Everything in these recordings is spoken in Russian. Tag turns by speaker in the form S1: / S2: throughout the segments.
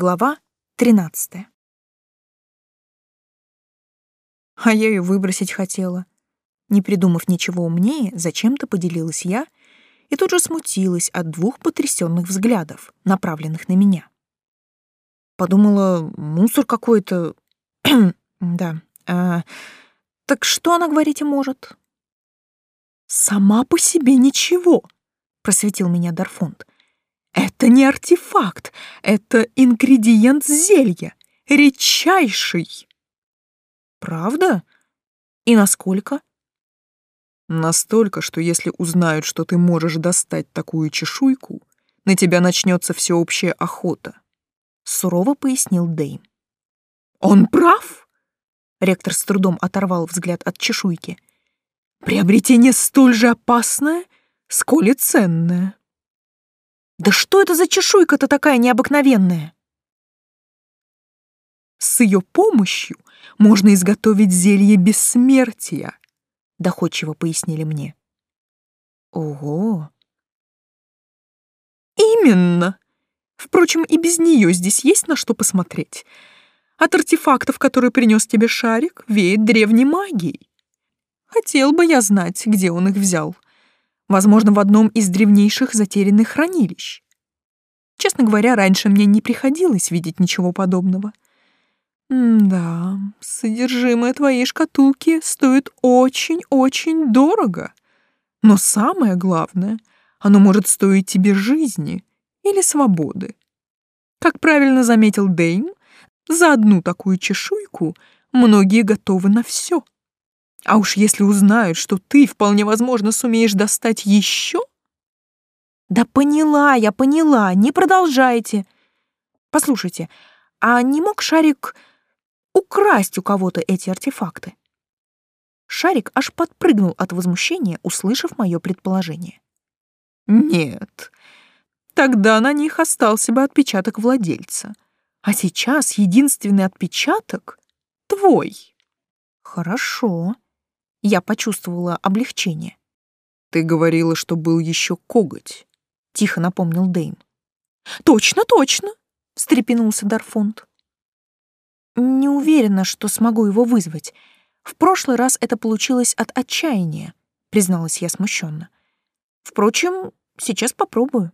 S1: Глава 13. А я ее выбросить хотела. Не придумав ничего умнее, зачем-то поделилась я и тут же смутилась от двух потрясенных взглядов, направленных на меня. Подумала, мусор какой-то. да. А, так что она, говорите, может? Сама по себе ничего, просветил меня Дарфонд. Это не артефакт, это ингредиент зелья, редчайший. Правда? И насколько?
S2: Настолько, что если узнают, что ты можешь достать такую чешуйку, на тебя начнется всеобщая охота. Сурово пояснил Дэйм.
S1: Он прав? Ректор с трудом оторвал взгляд от чешуйки. Приобретение столь же опасное, сколь и ценное. Да что это за чешуйка-то такая необыкновенная? С ее помощью можно изготовить зелье бессмертия, доходчиво пояснили мне. Ого. Именно. Впрочем, и без нее здесь есть на что посмотреть. От артефактов, которые принес тебе шарик, веет древней магией. Хотел бы я знать, где он их взял. Возможно, в одном из древнейших затерянных хранилищ. Честно говоря, раньше мне не приходилось видеть ничего подобного. да, содержимое твоей шкатулки стоит очень-очень дорого. Но самое главное, оно может стоить тебе жизни или свободы. Как правильно заметил Дейм, за одну такую чешуйку многие готовы на все. А уж если узнают, что ты, вполне возможно, сумеешь достать еще... Да поняла я, поняла, не продолжайте. Послушайте, а не мог Шарик украсть у кого-то эти артефакты? Шарик аж подпрыгнул от возмущения, услышав мое предположение. Нет, тогда на них остался бы отпечаток владельца. А сейчас единственный отпечаток — твой. Хорошо. Я почувствовала облегчение.
S2: Ты говорила, что был еще коготь.
S1: Тихо напомнил Дейм. Точно, точно, встрепенулся Дарфонд. Не уверена, что смогу его вызвать. В прошлый раз это получилось от отчаяния, призналась я смущенно. Впрочем, сейчас попробую.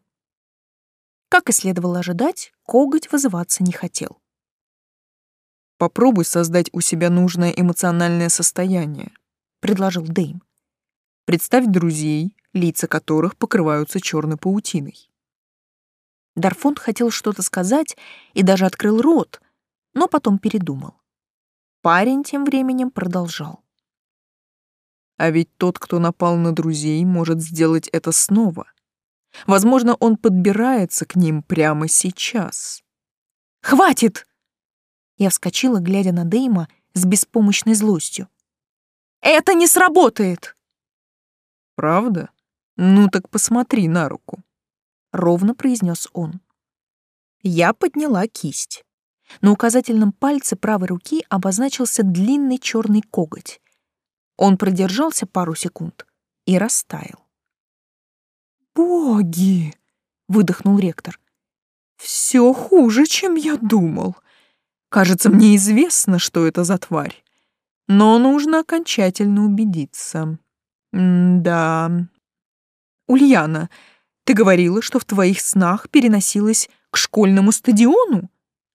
S1: Как и следовало ожидать, коготь вызываться не хотел.
S2: Попробуй создать у себя нужное эмоциональное состояние, предложил Дейм. Представь друзей, лица которых покрываются черной паутиной.
S1: Дарфонд хотел что-то сказать и даже открыл рот, но потом передумал. Парень тем временем продолжал.
S2: А ведь тот, кто напал на друзей, может сделать это снова. Возможно, он подбирается к ним прямо сейчас.
S1: «Хватит!» Я вскочила, глядя на Дейма с беспомощной злостью. Это не сработает.
S2: Правда? Ну так посмотри на руку,
S1: ровно произнес он. Я подняла кисть. На указательном пальце правой руки обозначился длинный черный коготь. Он продержался пару секунд и растаял. «Боги!» — выдохнул ректор. «Все хуже, чем я думал. Кажется, мне известно, что это за тварь. Но нужно окончательно убедиться. М да. Ульяна, ты говорила, что в твоих снах переносилась к школьному стадиону?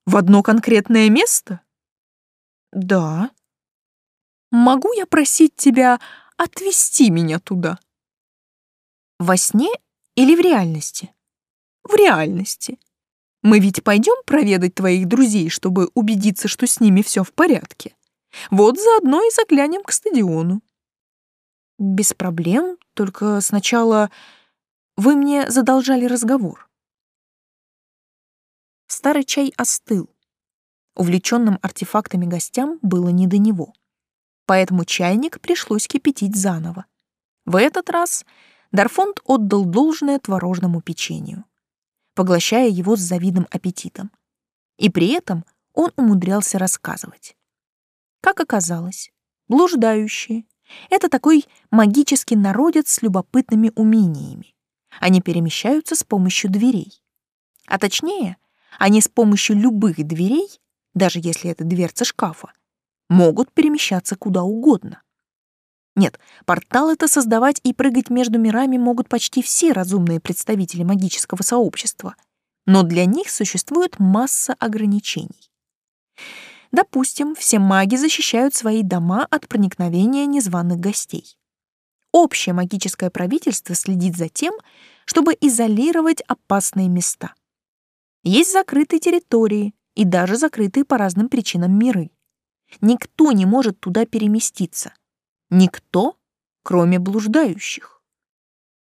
S1: В одно конкретное место? Да. Могу я просить тебя отвезти меня туда? Во сне или в реальности? В реальности. Мы ведь пойдем проведать твоих друзей, чтобы убедиться, что с ними все в порядке. Вот заодно и заглянем к стадиону. Без проблем, только сначала вы мне задолжали разговор. Старый чай остыл. Увлеченным артефактами гостям было не до него. Поэтому чайник пришлось кипятить заново. В этот раз Дарфонд отдал должное творожному печенью, поглощая его с завидным аппетитом. И при этом он умудрялся рассказывать. Как оказалось, блуждающие — это такой магический народец с любопытными умениями. Они перемещаются с помощью дверей. А точнее, Они с помощью любых дверей, даже если это дверца шкафа, могут перемещаться куда угодно. Нет, портал это создавать и прыгать между мирами могут почти все разумные представители магического сообщества, но для них существует масса ограничений. Допустим, все маги защищают свои дома от проникновения незваных гостей. Общее магическое правительство следит за тем, чтобы изолировать опасные места. Есть закрытые территории и даже закрытые по разным причинам миры. Никто не может туда переместиться. Никто, кроме блуждающих.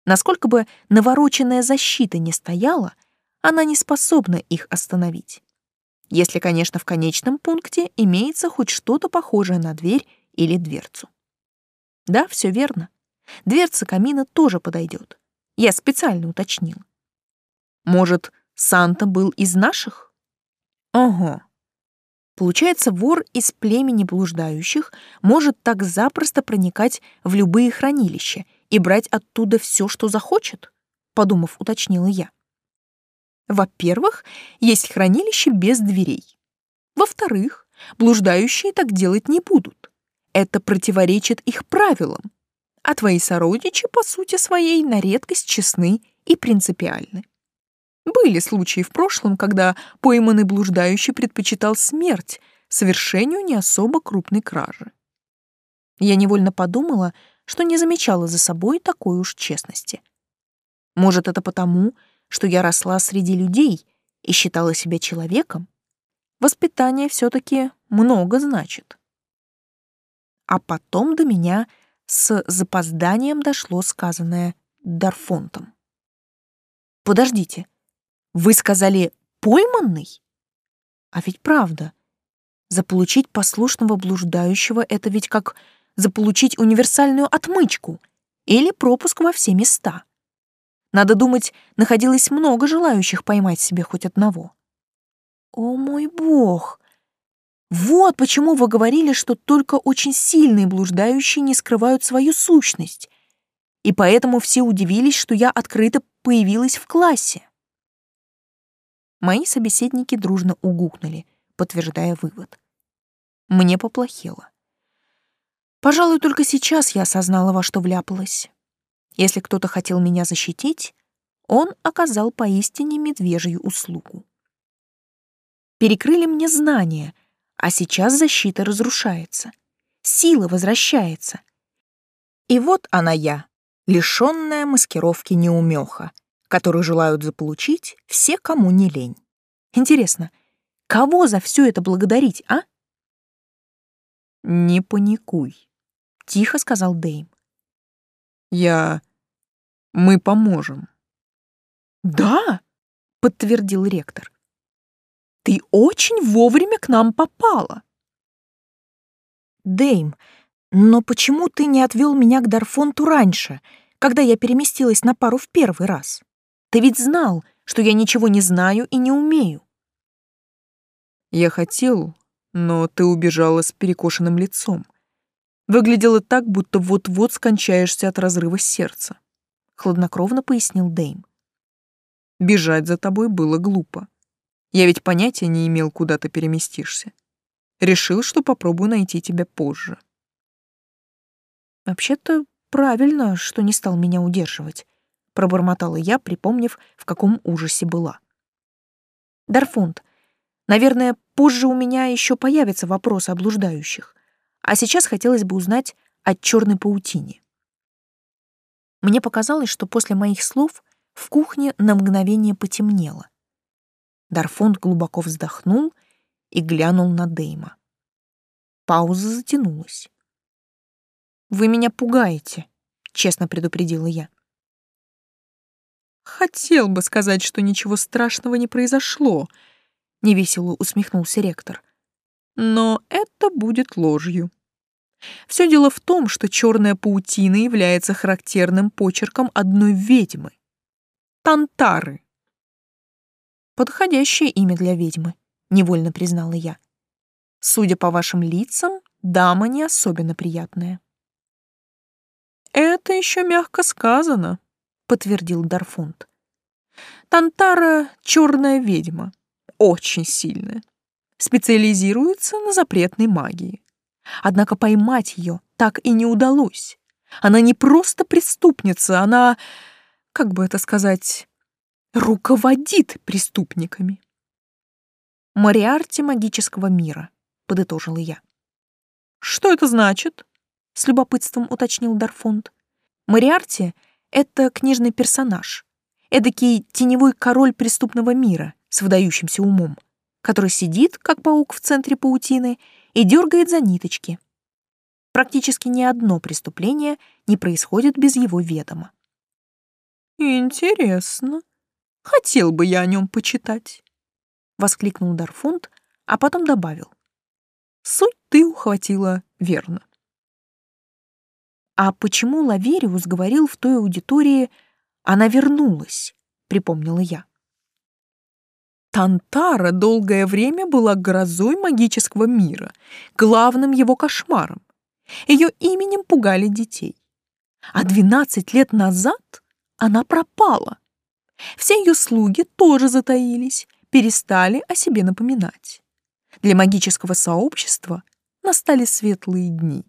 S1: Насколько бы навороченная защита не стояла, она не способна их остановить. Если, конечно, в конечном пункте имеется хоть что-то похожее на дверь или дверцу. Да, все верно. Дверца камина тоже подойдет. Я специально уточнил. Может, Санта был из наших? Ого. Получается, вор из племени блуждающих может так запросто проникать в любые хранилища и брать оттуда все, что захочет? Подумав, уточнила я. Во-первых, есть хранилище без дверей. Во-вторых, блуждающие так делать не будут. Это противоречит их правилам. А твои сородичи, по сути своей, на редкость честны и принципиальны. Были случаи в прошлом, когда пойманный блуждающий предпочитал смерть совершению не особо крупной кражи. Я невольно подумала, что не замечала за собой такой уж честности. Может, это потому, что я росла среди людей и считала себя человеком? Воспитание все-таки много значит. А потом до меня с запозданием дошло сказанное Дарфонтом. «Подождите, вы сказали «пойманный»?» А ведь правда. Заполучить послушного блуждающего — это ведь как заполучить универсальную отмычку или пропуск во все места. Надо думать, находилось много желающих поймать себе хоть одного. О мой бог! Вот почему вы говорили, что только очень сильные блуждающие не скрывают свою сущность. И поэтому все удивились, что я открыто появилась в классе. Мои собеседники дружно угукнули, подтверждая вывод. Мне поплохело. Пожалуй, только сейчас я осознала, во что вляпалась. Если кто-то хотел меня защитить, он оказал поистине медвежью услугу. Перекрыли мне знания — а сейчас защита разрушается. Сила возвращается. И вот она я, лишённая маскировки неумеха, которую желают заполучить все, кому не лень. Интересно, кого за все это благодарить, а? «Не паникуй», — тихо сказал Дэйм. «Я... Мы поможем». «Да», — подтвердил ректор. Ты очень вовремя к нам попала. Дейм, но почему ты не отвел меня к Дарфонту раньше, когда я переместилась на пару в первый раз? Ты ведь знал, что я ничего не знаю и не умею. Я хотел, но ты убежала с перекошенным лицом. Выглядело так, будто вот-вот скончаешься от разрыва сердца, хладнокровно пояснил Дейм. Бежать за тобой было глупо. Я ведь понятия не имел, куда ты переместишься. Решил, что попробую найти тебя позже. Вообще-то правильно, что не стал меня удерживать, пробормотала я, припомнив, в каком ужасе была. Дарфунд, наверное, позже у меня еще появятся вопросы о блуждающих, а сейчас хотелось бы узнать о черной паутине. Мне показалось, что после моих слов в кухне на мгновение потемнело. Дарфонд глубоко вздохнул и глянул на Дейма. Пауза затянулась. «Вы меня пугаете», — честно предупредила я. «Хотел бы сказать, что ничего страшного не произошло», — невесело усмехнулся ректор. «Но это будет ложью. Все дело в том, что черная паутина является характерным почерком одной ведьмы — Тантары. Подходящее имя для ведьмы, невольно признала я. Судя по вашим лицам, дама не особенно приятная. Это еще мягко сказано, подтвердил Дарфунд. Тантара — черная ведьма, очень сильная. Специализируется на запретной магии. Однако поймать ее так и не удалось. Она не просто преступница, она, как бы это сказать, руководит преступниками. Мариарти магического мира, подытожила я. Что это значит? С любопытством уточнил Дарфонд. Мариарти — это книжный персонаж, эдакий теневой король преступного мира с выдающимся умом, который сидит, как паук в центре паутины, и дергает за ниточки. Практически ни одно преступление не происходит без его ведома. «Интересно. Хотел бы я о нем почитать», — воскликнул Дарфунд, а потом добавил. «Суть ты ухватила верно». «А почему Лавериус говорил в той аудитории, она вернулась?» — припомнила я. Тантара долгое время была грозой магического мира, главным его кошмаром. Ее именем пугали детей. А 12 лет назад она пропала. Все ее слуги тоже затаились, перестали о себе напоминать. Для магического сообщества настали светлые дни.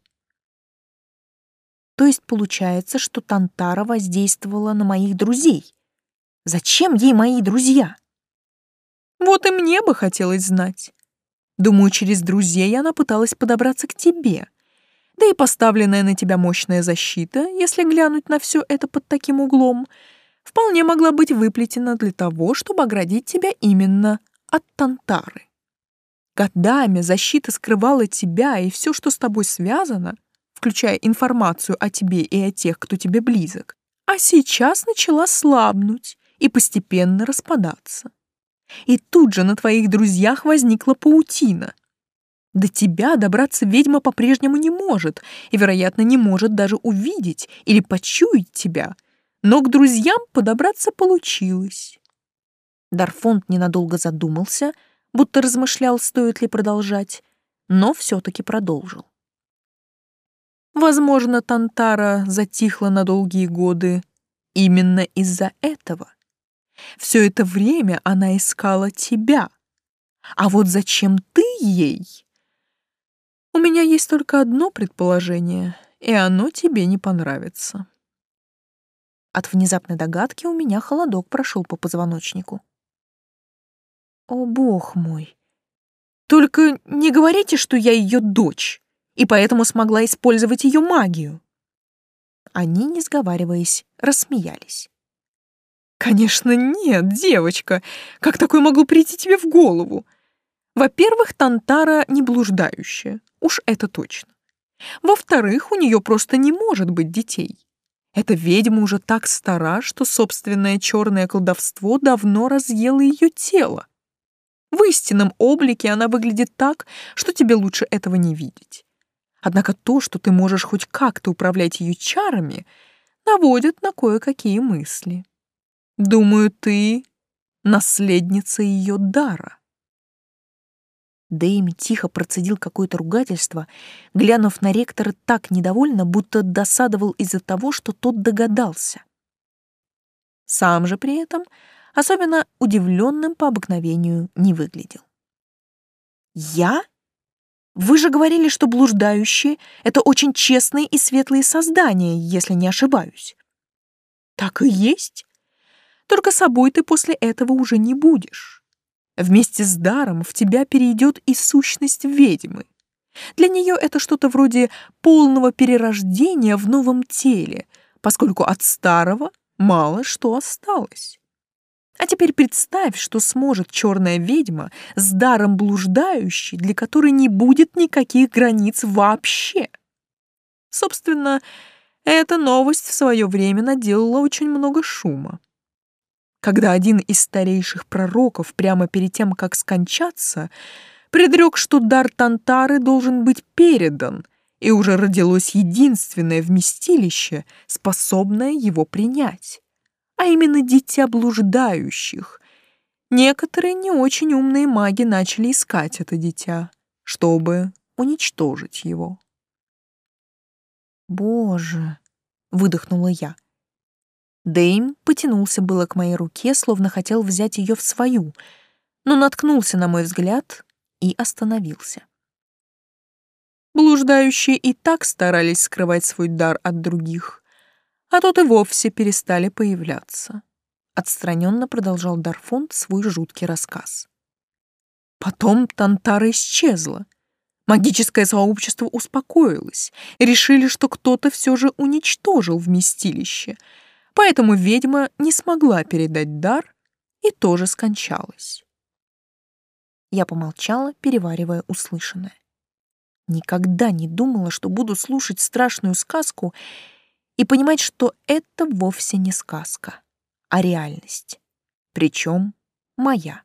S1: То есть получается, что Тантара воздействовала на моих друзей. Зачем ей мои друзья? Вот и мне бы хотелось знать. Думаю, через друзей она пыталась подобраться к тебе. Да и поставленная на тебя мощная защита, если глянуть на все это под таким углом, вполне могла быть выплетена для того, чтобы оградить тебя именно от Тантары. Годами защита скрывала тебя и все, что с тобой связано, включая информацию о тебе и о тех, кто тебе близок, а сейчас начала слабнуть и постепенно распадаться. И тут же на твоих друзьях возникла паутина. До тебя добраться ведьма по-прежнему не может и, вероятно, не может даже увидеть или почуять тебя, но к друзьям подобраться получилось. Дарфонд ненадолго задумался, будто размышлял, стоит ли продолжать, но все-таки продолжил. Возможно, Тантара затихла на долгие годы именно из-за этого. Все это время она искала тебя. А вот зачем ты ей? У меня есть только одно предположение, и оно тебе не понравится. От внезапной догадки у меня холодок прошел по позвоночнику. О, бог мой! Только не говорите, что я ее дочь, и поэтому смогла использовать ее магию. Они, не сговариваясь, рассмеялись. Конечно, нет, девочка. Как такое могло прийти тебе в голову? Во-первых, Тантара не блуждающая. Уж это точно. Во-вторых, у нее просто не может быть детей. Эта ведьма уже так стара, что собственное черное колдовство давно разъело ее тело. В истинном облике она выглядит так, что тебе лучше этого не видеть. Однако то, что ты можешь хоть как-то управлять ее чарами, наводит на кое-какие мысли. Думаю, ты наследница ее дара. Дэйм тихо процедил какое-то ругательство, глянув на ректора так недовольно, будто досадовал из-за того, что тот догадался. Сам же при этом особенно удивленным по обыкновению не выглядел. «Я? Вы же говорили, что блуждающие — это очень честные и светлые создания, если не ошибаюсь». «Так и есть. Только собой ты после этого уже не будешь. Вместе с даром в тебя перейдет и сущность ведьмы. Для нее это что-то вроде полного перерождения в новом теле, поскольку от старого мало что осталось. А теперь представь, что сможет черная ведьма с даром блуждающей, для которой не будет никаких границ вообще. Собственно, эта новость в свое время наделала очень много шума когда один из старейших пророков прямо перед тем, как скончаться, предрек, что дар Тантары должен быть передан, и уже родилось единственное вместилище, способное его принять, а именно дитя блуждающих. Некоторые не очень умные маги начали искать это дитя, чтобы уничтожить его. «Боже!» — выдохнула я — Дэйм потянулся было к моей руке, словно хотел взять ее в свою, но наткнулся на мой взгляд и остановился. Блуждающие и так старались скрывать свой дар от других, а тут и вовсе перестали появляться. Отстраненно продолжал Дарфонд свой жуткий рассказ. Потом Тантара исчезла. Магическое сообщество успокоилось, решили, что кто-то все же уничтожил вместилище, поэтому ведьма не смогла передать дар и тоже скончалась. Я помолчала, переваривая услышанное. Никогда не думала, что буду слушать страшную сказку и понимать, что это вовсе не сказка, а реальность. Причем моя.